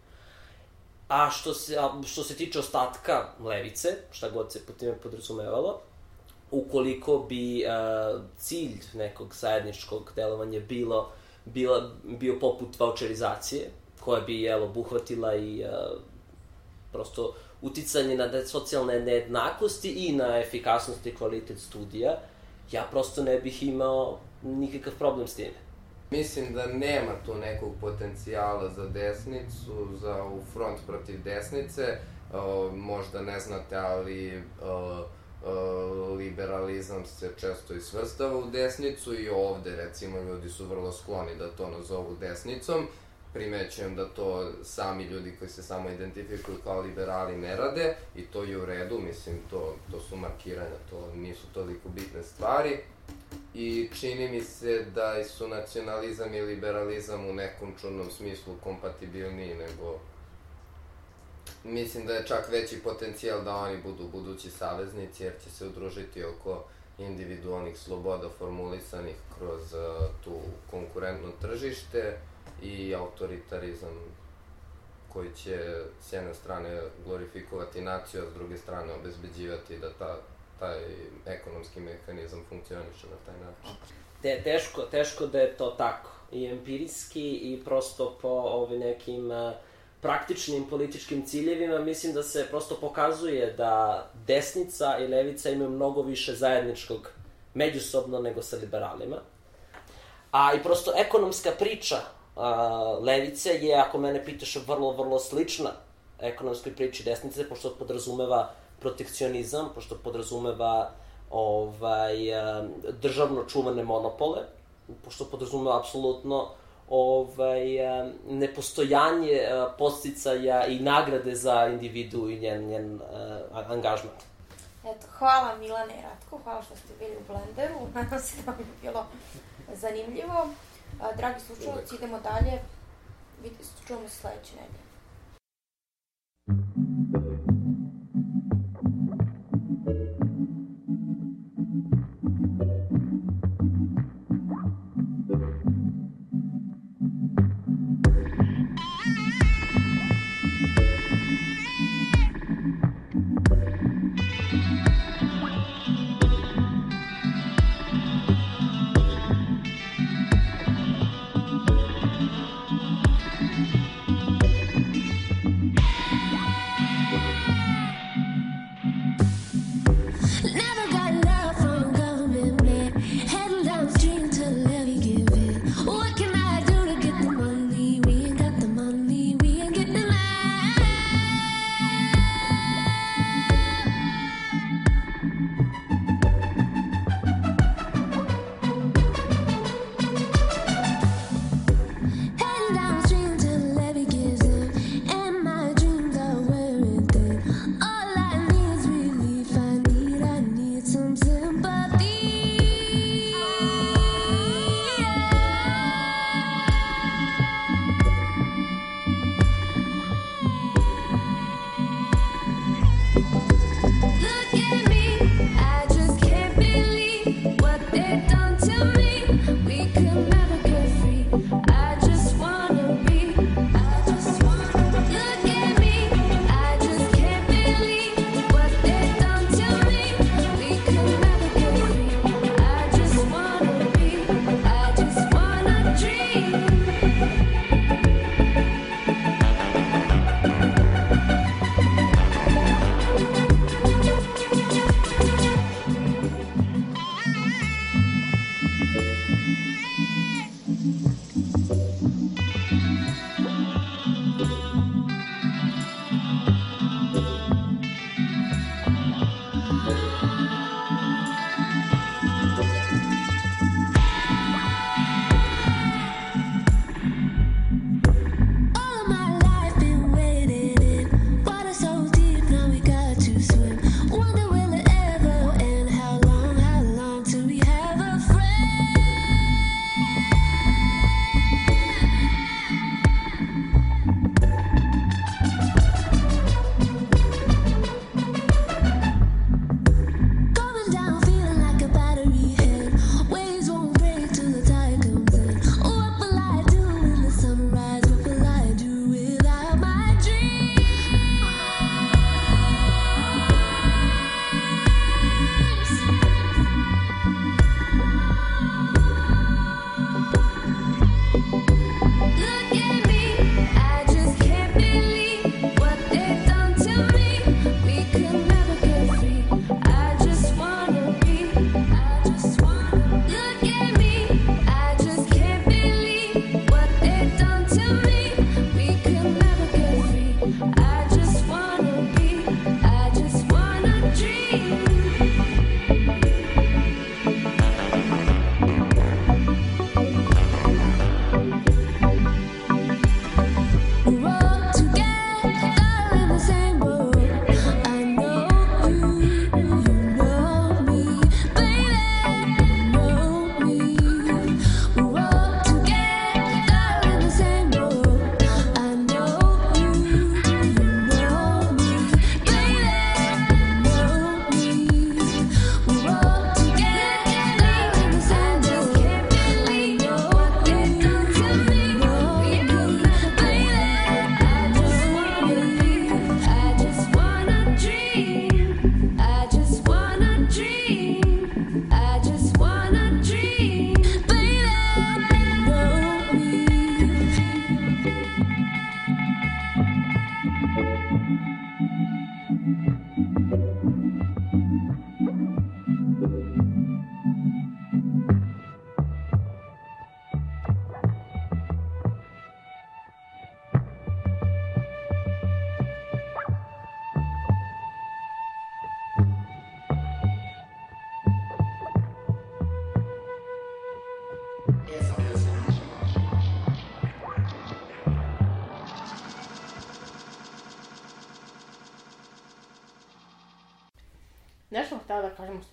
A što se, a što se tiče ostatka levice, šta god se po time podrazumevalo, ukoliko bi uh, cilj nekog zajedničkog delovanja bilo, bila, bio poput voucherizacije, koja bi jel, obuhvatila i uh, prosto uticanje na socijalne nejednakosti i na efikasnost i kvalitet studija, ja prosto ne bih imao nikakav problem s time. Mislim da nema tu nekog potencijala za desnicu, za u front protiv desnice. O, možda ne znate, ali o, liberalizam se često i svrstava u desnicu i ovde, recimo, ljudi su vrlo skloni da to nazovu desnicom. Primećujem da to sami ljudi koji se samo identifikuju kao liberali ne rade i to je u redu, mislim, to, to su markiranja, to nisu toliko bitne stvari i čini mi se da su nacionalizam i liberalizam u nekom čudnom smislu kompatibilniji nego mislim da je čak veći potencijal da oni budu budući saveznici jer će se udružiti oko individualnih sloboda formulisanih kroz uh, tu konkurentno tržište i autoritarizam koji će s jedne strane glorifikovati naciju, a s druge strane obezbeđivati da ta, taj ekonomski mehanizam funkcioniše na taj način. Te, teško, teško da je to tako. I empirijski i prosto po ovim nekim uh, praktičnim političkim ciljevima, mislim da se prosto pokazuje da desnica i levica imaju mnogo više zajedničkog međusobno nego sa liberalima. A i prosto ekonomska priča a, levice je, ako mene pitaš, vrlo, vrlo slična ekonomskoj priči desnice, pošto podrazumeva protekcionizam, pošto podrazumeva ovaj, državno čuvane monopole, pošto podrazumeva apsolutno ovaj, nepostojanje eh, posticaja i nagrade za individu i njen, njen eh, angažman. Eto, hvala Milane i Ratko, hvala što ste bili u Blenderu, nadam se da vam je bilo zanimljivo. Eh, dragi slušalci, idemo dalje, čujemo se sledeće nedelje.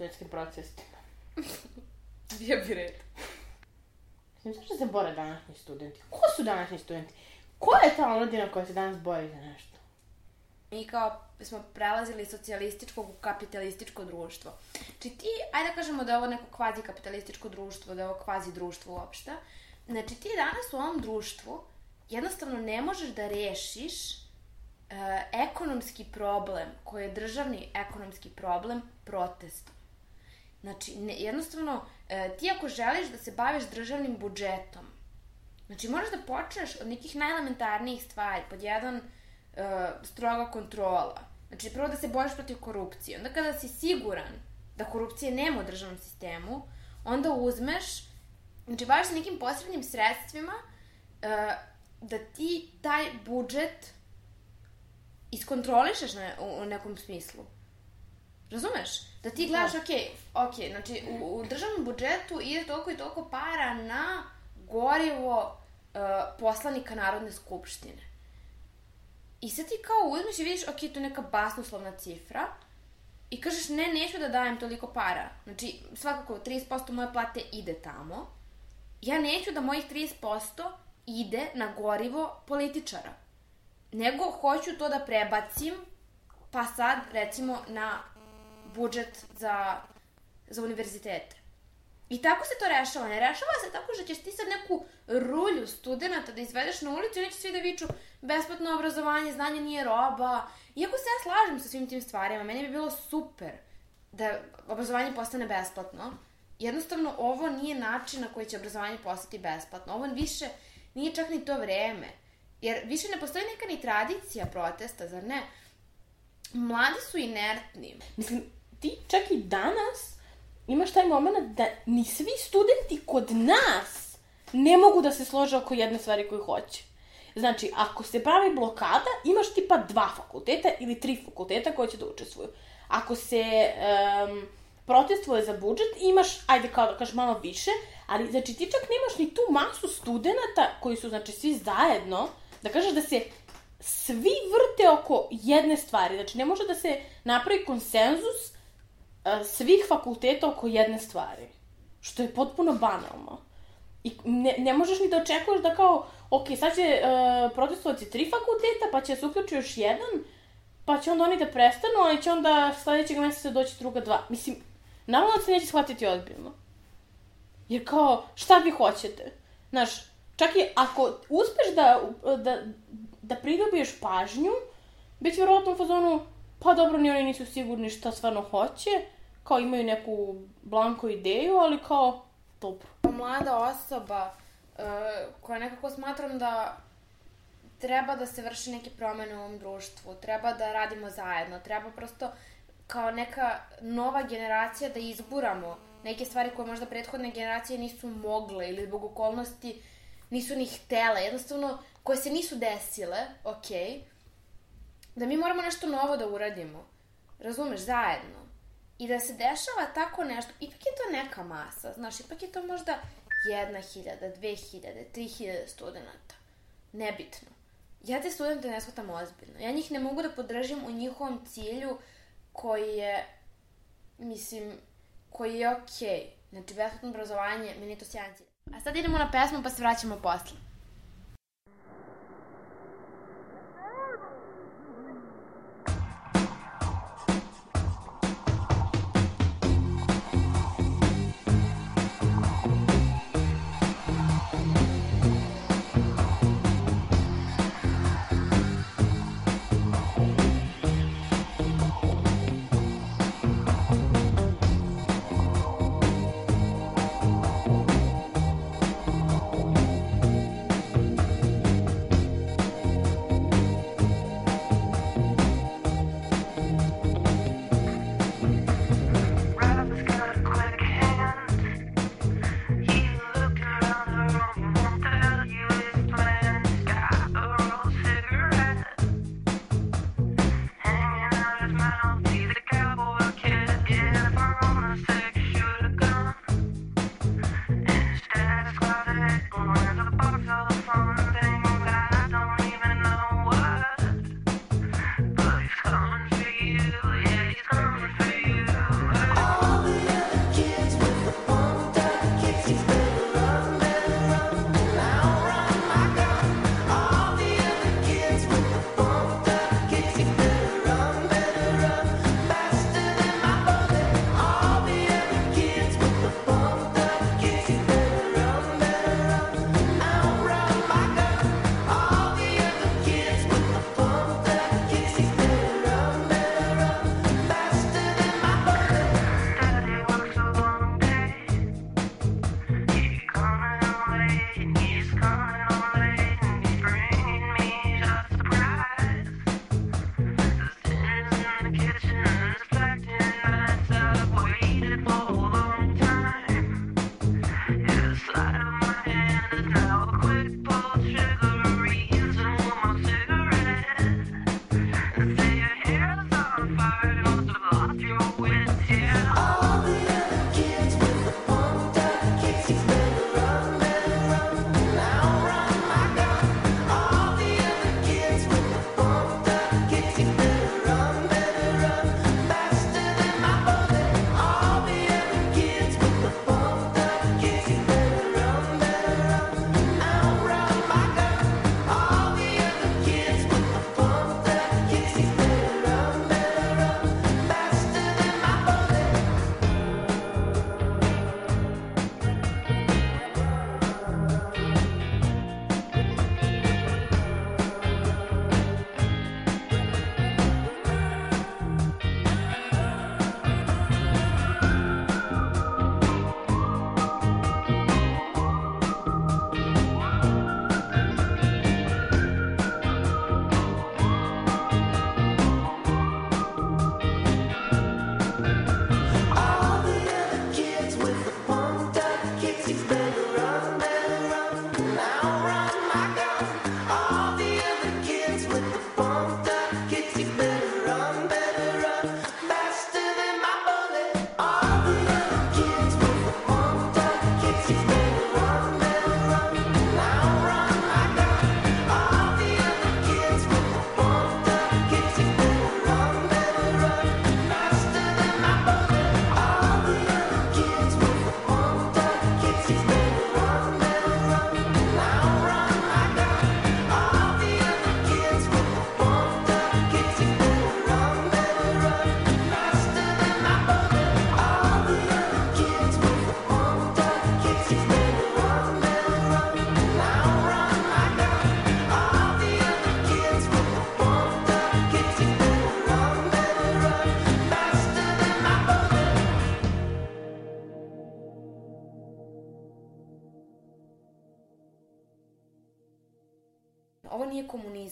Studentskim protestima. Bio bi red. Mislim, zašto se bore današnji studenti? Ko su današnji studenti? Ko je ta omladina koja se danas bori za nešto? Mi kao smo prelazili iz socijalističkog u kapitalističko društvo. Znači ti, ajde da kažemo da je ovo neko kvazi kapitalističko društvo, da je ovo kvazi društvo uopšte. Znači ti danas u ovom društvu jednostavno ne možeš da rešiš e, ekonomski problem, koji je državni ekonomski problem, protestom. Znači, ne, jednostavno, e, ti ako želiš da se baviš državnim budžetom, znači moraš da počneš od nekih najelementarnijih stvari, pod jedan, e, stroga kontrola. Znači, prvo da se boriš protiv korupcije. Onda kada si siguran da korupcije nema u državnom sistemu, onda uzmeš, znači baviš se nekim posrednim sredstvima e, da ti taj budžet iskontrolišeš na, u, u nekom smislu. Razumeš? Da ti gledaš, ok, ok, znači u, u državnom budžetu ide toliko i toliko para na gorivo uh, poslanika Narodne skupštine. I sad ti kao uzmeš i vidiš, ok, to je neka basnoslovna cifra i kažeš, ne, neću da dajem toliko para. Znači, svakako, 30% moje plate ide tamo. Ja neću da mojih 30% ide na gorivo političara. Nego hoću to da prebacim, pa sad, recimo, na budžet za, za univerzitete. I tako se to rešava. Ne rešava se tako što ćeš ti sad neku rulju studenta da izvedeš na ulicu i neće svi da viču besplatno obrazovanje, znanje nije roba. Iako se ja slažem sa svim tim stvarima, meni bi bilo super da obrazovanje postane besplatno. Jednostavno, ovo nije način na koji će obrazovanje postati besplatno. Ovo više nije čak ni to vreme. Jer više ne postoji neka ni tradicija protesta, zar ne? Mladi su inertni. Mislim, ti čak i danas imaš taj moment da ni svi studenti kod nas ne mogu da se slože oko jedne stvari koju hoće. Znači, ako se pravi blokada, imaš tipa dva fakulteta ili tri fakulteta koji će da učestvuju. Ako se um, protestvuje za budžet, imaš, ajde kao da kažeš malo više, ali znači ti čak nemaš ni tu masu studenta koji su, znači, svi zajedno, da kažeš da se svi vrte oko jedne stvari. Znači, ne može da se napravi konsenzus svih fakulteta oko jedne stvari. Što je potpuno banalno. I ne, ne možeš ni da očekuješ da kao, ok, sad će uh, protestovati tri fakulteta, pa će se uključi još jedan, pa će onda oni da prestanu, ali će onda sledećeg meseca doći druga dva. Mislim, naravno da se neće shvatiti ozbiljno. Jer kao, šta vi hoćete? Znaš, čak i ako uspeš da, da, da pridobiješ pažnju, bit će verovatno u fazonu, pa dobro, ni oni nisu sigurni šta stvarno hoće, kao imaju neku blanko ideju, ali kao, dobro. Mlada osoba uh, koja nekako smatram da treba da se vrši neke promene u ovom društvu, treba da radimo zajedno, treba prosto kao neka nova generacija da izguramo neke stvari koje možda prethodne generacije nisu mogle ili zbog okolnosti nisu ni htele, jednostavno koje se nisu desile, ok, da mi moramo nešto novo da uradimo. Razumeš, zajedno. I da se dešava tako nešto, ipak je to neka masa, znaš, ipak je to možda jedna hiljada, dve hiljade, tri hiljade studenta. Nebitno. Ja te studente ne shvatam ozbiljno. Ja njih ne mogu da podržim u njihovom cilju koji je, mislim, koji je okej. Okay. Znači, besplatno obrazovanje, meni je to sjajan cilj. A sad idemo na pesmu pa se vraćamo posle.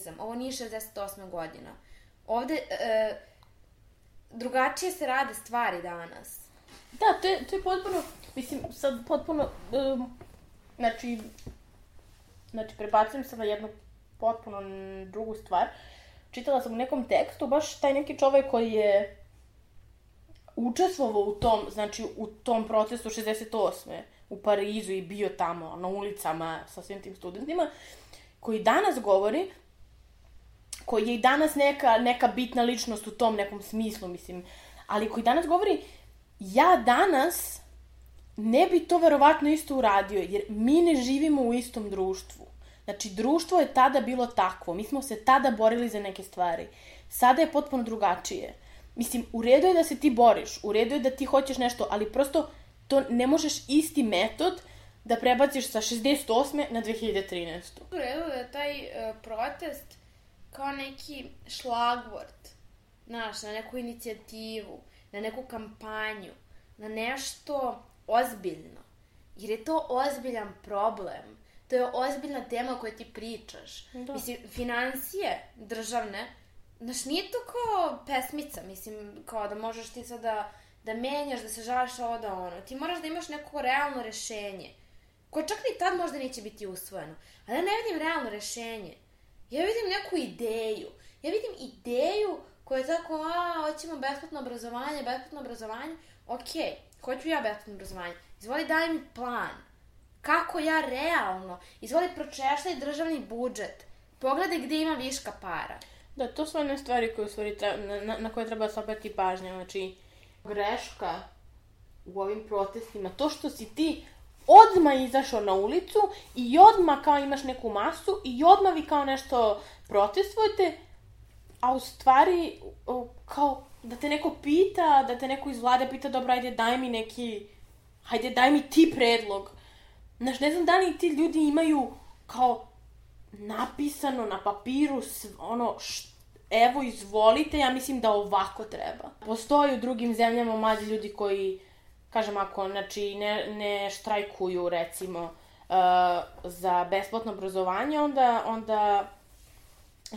Komunizam, ovo nije 68. godina. Ovde e, drugačije se rade stvari danas. Da, to je, to je potpuno, mislim, sad potpuno, um, znači, znači, prebacujem se na jednu potpuno drugu stvar. Čitala sam u nekom tekstu, baš taj neki čovek koji je učestvovao u tom, znači, u tom procesu 68. u Parizu i bio tamo na ulicama sa svim tim studentima, koji danas govori, koji je i danas neka, neka bitna ličnost u tom nekom smislu, mislim, ali koji danas govori, ja danas ne bi to verovatno isto uradio, jer mi ne živimo u istom društvu. Znači, društvo je tada bilo takvo, mi smo se tada borili za neke stvari. Sada je potpuno drugačije. Mislim, u redu je da se ti boriš, u redu je da ti hoćeš nešto, ali prosto to ne možeš isti metod da prebaciš sa 68. na 2013. U redu da je taj e, protest kao neki šlagvort, znaš, na neku inicijativu, na neku kampanju, na nešto ozbiljno. Jer je to ozbiljan problem. To je ozbiljna tema o kojoj ti pričaš. Da. Mislim, financije državne, znaš, nije to kao pesmica, mislim, kao da možeš ti sad da, da menjaš, da se žališ ovo da ono. Ti moraš da imaš neko realno rešenje koje čak ni tad možda neće biti usvojeno. Ali ja ne vidim realno rešenje. Ja vidim neku ideju. Ja vidim ideju koja je tako, a, hoćemo besplatno obrazovanje, besplatno obrazovanje. Ok, hoću ja besplatno obrazovanje. Izvoli daj mi plan. Kako ja realno? Izvoli pročešljaj državni budžet. Pogledaj gde ima viška para. Da, to su one stvari koje stvari treba, na, na, koje treba se obati pažnja. Znači, greška u ovim protestima, to što si ti odma izašao na ulicu i odma kao imaš neku masu i odma vi kao nešto protestvujete, a u stvari kao da te neko pita, da te neko iz vlade pita, dobro, ajde daj mi neki, ajde daj mi ti predlog. Znaš, ne znam da li ti ljudi imaju kao napisano na papiru ono š- evo izvolite, ja mislim da ovako treba. Postoje u drugim zemljama mlađi ljudi koji, kažem ako, znači ne, ne štrajkuju recimo uh, za besplatno obrazovanje, onda, onda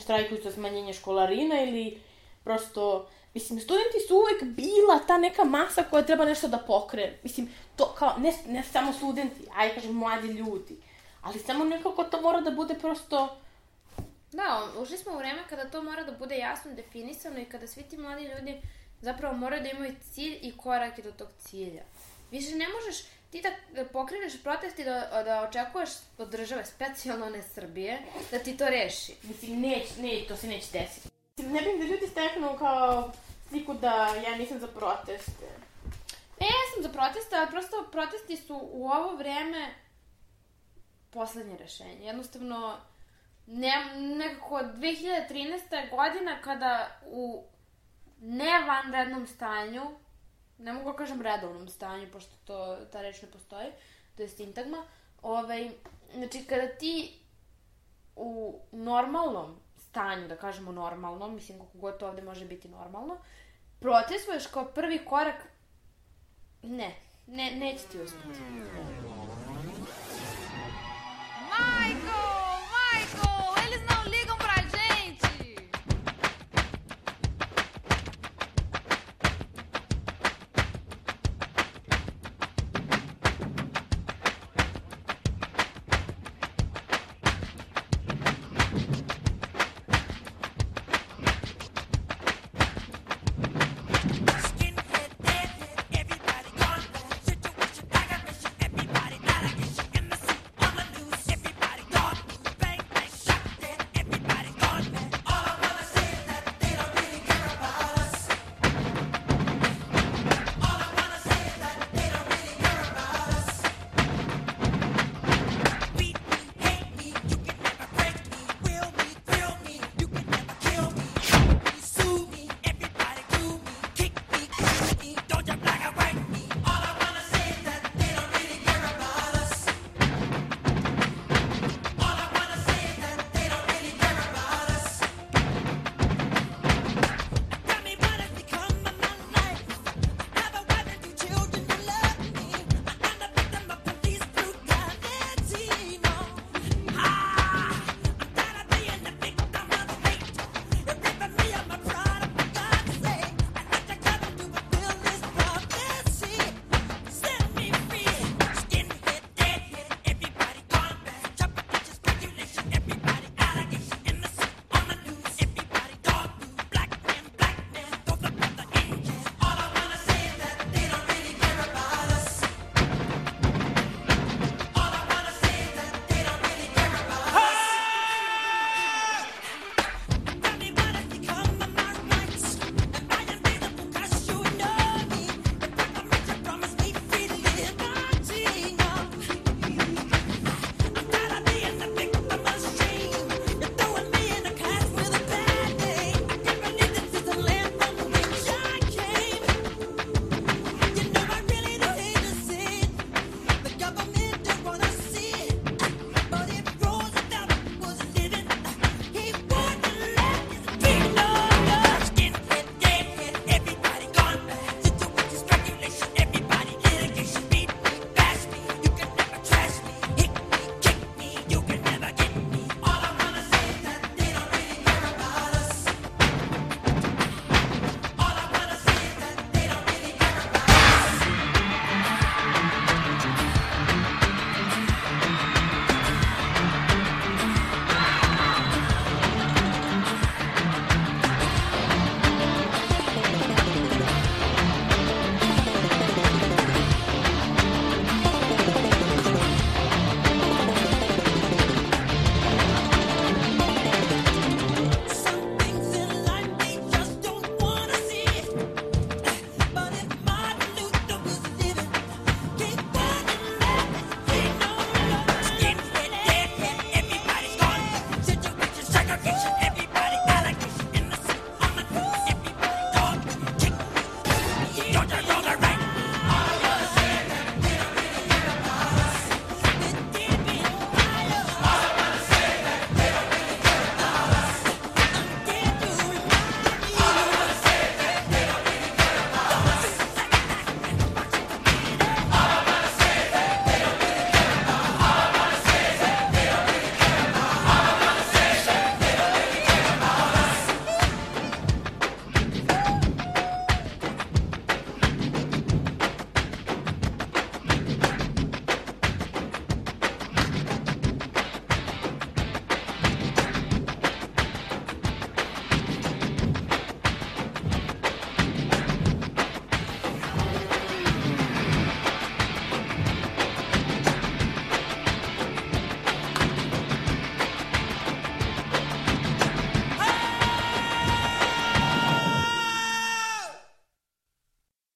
štrajkuju za smanjenje školarina ili prosto, mislim, studenti su uvek bila ta neka masa koja treba nešto da pokrene. Mislim, to kao, ne, ne samo studenti, aj kažem mladi ljudi, ali samo nekako to mora da bude prosto Da, ušli smo u vreme kada to mora da bude jasno definisano i kada svi ti mladi ljudi zapravo moraju da imaju cilj i korake do tog cilja. Više ne možeš ti da pokreneš protest i da, da očekuješ od države, specijalno ne Srbije, da ti to reši. Mislim, neć, ne, to se neće desiti. Mislim, ne bih da ljudi steknu kao sliku da ja nisam za proteste. E, ja sam za proteste, ali prosto protesti su u ovo vreme poslednje rešenje. Jednostavno, ne, nekako 2013. godina kada u nevanrednom stanju, ne mogu da kažem redovnom stanju, pošto to, ta reč ne postoji, to je sintagma, ovaj, znači kada ti u normalnom stanju, da kažemo normalnom, mislim kako god to ovde može biti normalno, protestuješ kao prvi korak, ne, ne, neće ti uspeti.